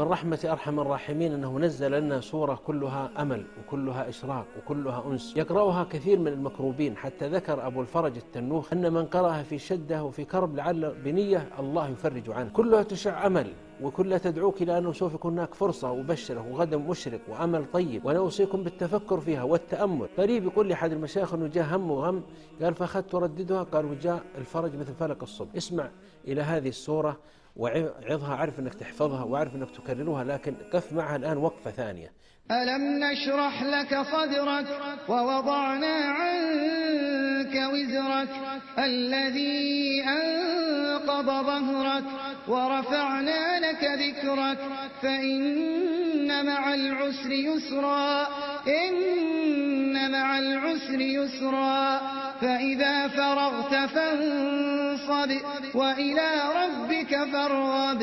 من رحمة أرحم الراحمين أنه نزل لنا سورة كلها أمل وكلها إشراق وكلها أنس. يقرأها كثير من المكروبين حتى ذكر أبو الفرج التنوخ أن من قرأها في شدة وفي كرب لعل بنية الله يفرج عنه. كلها تشع أمل. وكلها تدعوك إلى أنه سوف يكون هناك فرصة وبشرة وغدا مشرق وأمل طيب وأنا أوصيكم بالتفكر فيها والتأمل. قريب يقول لي أحد المشايخ أنه جاء هم وغم قال فأخذت أرددها قال وجاء الفرج مثل فلق الصبح. اسمع إلى هذه السورة وعظها أعرف أنك تحفظها وأعرف أنك تكررها لكن قف معها الآن وقفة ثانية. ألم نشرح لك صدرك ووضعنا عنك وزرك الذي أنقض ظهرك ورفعنا لك ذكرك فإن مع العسر يسرا إن مع العسر يسرا فإذا فرغت فانصب وإلى ربك فارغب.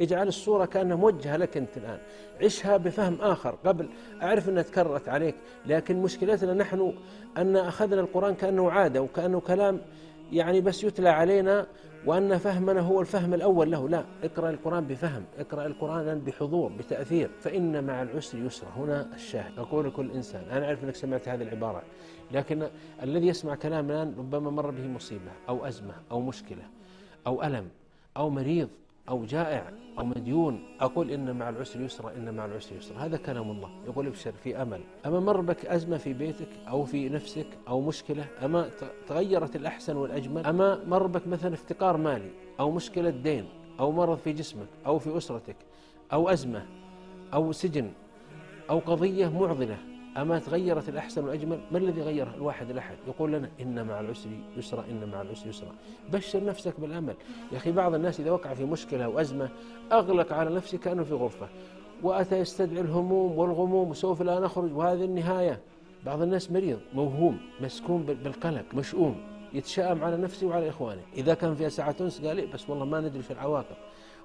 اجعل الصورة كأنها موجهة لك أنت الآن. عشها بفهم آخر قبل أعرف أنها تكررت عليك لكن مشكلتنا نحن أن أخذنا القرآن كأنه عادة وكأنه كلام يعني بس يتلى علينا وأن فهمنا هو الفهم الأول له. لا اقرأ القرآن بفهم اقرأ القرآن بحضور بتأثير فإن مع العسر يسرا هنا الشاهد. أقول لكل إنسان أنا أعرف أنك سمعت هذه العبارة لكن الذي يسمع كلام الآن ربما مر به مصيبة أو أزمة أو مشكلة أو ألم أو مريض أو جائع أو مديون أقول إن مع العسر يسرا إن مع العسر يسرا. هذا كلام الله. يقول ابشر في أمل. أما مر بك أزمة في بيتك أو في نفسك أو مشكلة أما تغيرت الأحسن والأجمل أما مر بك مثلا افتقار مالي أو مشكلة دين أو مرض في جسمك أو في أسرتك أو أزمة أو سجن أو قضية معضلة أما تغيرت الأحسن والأجمل ما الذي غير الواحد الأحد. يقول لنا إن مع العسر يسرا إن مع العسر يسرا. بشر نفسك بالأمل. يا أخي بعض الناس إذا وقع في مشكلة أو أزمة أغلق على نفسه كأنه في غرفة. وأتى يستدعي الهموم والغموم وسوف لا نخرج. وهذه النهاية. بعض الناس مريض موهوم مسكون بالقلق مشؤوم. يتشائم على نفسه وعلى إخوانه. إذا كان فيها ساعة أنس قال إيه بس والله ما ندري في العواقب.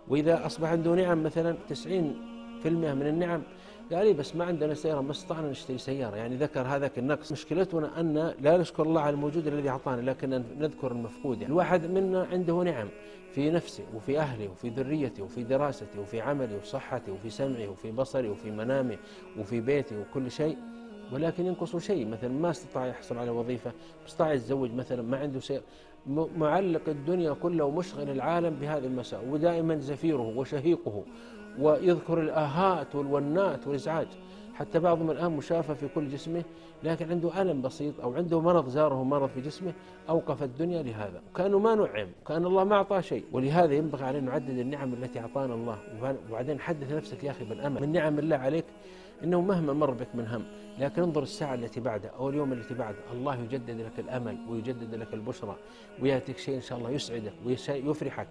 وإذا أصبح عنده نعم مثلا 90% من النعم قال لي بس ما عندنا سيارة ما استطعنا نشتري سيارة. يعني ذكر هذاك النقص. مشكلتنا أن لا نشكر الله على الموجود الذي أعطانا لكن نذكر المفقود يعني. الواحد منا عنده نعم في نفسه وفي أهله وفي ذريته وفي دراسته وفي عمله وفي صحته وفي سمعه وفي بصره وفي منامه وفي بيته وكل شيء. ولكن ينقص شيء. مثلا ما استطاع يحصل على وظيفة استطاع يتزوج مثلا ما عنده سيارة. معلق الدنيا كلها ومشغل العالم بهذه المساء ودائما زفيره وشهيقه. ويذكر الآهات والونات والإزعاج. حتى بعضهم الآن مشافى في كل جسمه لكن عنده ألم بسيط أو عنده مرض زاره مرض في جسمه أوقف الدنيا لهذا. وكأنه ما نعم وكأن الله ما أعطاه شيء. ولهذا ينبغي علينا نعدد النعم التي أعطانا الله. وبعدين حدث نفسك يا أخي بالأمل. من نعم الله عليك إنه مهما مر بك من هم لكن انظر الساعة التي بعدها أو اليوم التي بعده. الله يجدد لك الأمل ويجدد لك البشرى ويأتيك شيء إن شاء الله يسعدك ويفرحك.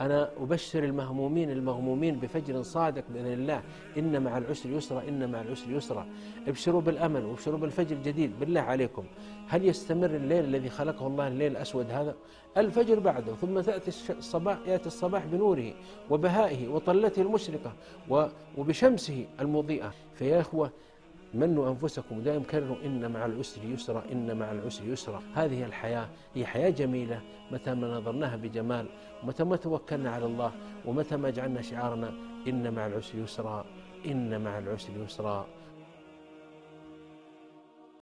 أنا أبشر المهمومين المغمومين بفجر صادق بإذن الله. إن مع العسر يسرا إن مع العسر يسرا ابشروا بالأمل وابشروا بالفجر الجديد بالله عليكم. هل يستمر الليل الذي خلقه الله الليل الأسود هذا؟ الفجر بعده ثم تأتي الصباح يأتي الصباح بنوره وبهائه وطلته المشرقة وبشمسه المضيئة. فيا إخوة منوا أنفسكم ودائما كرروا إن مع العسر يسرا إن مع العسر يسرا. هذه الحياة هي حياة جميلة متى ما نظرناها بجمال ومتى ما توكلنا على الله ومتى ما جعلنا شعارنا إن مع العسر يسرا إن مع العسر يسرا.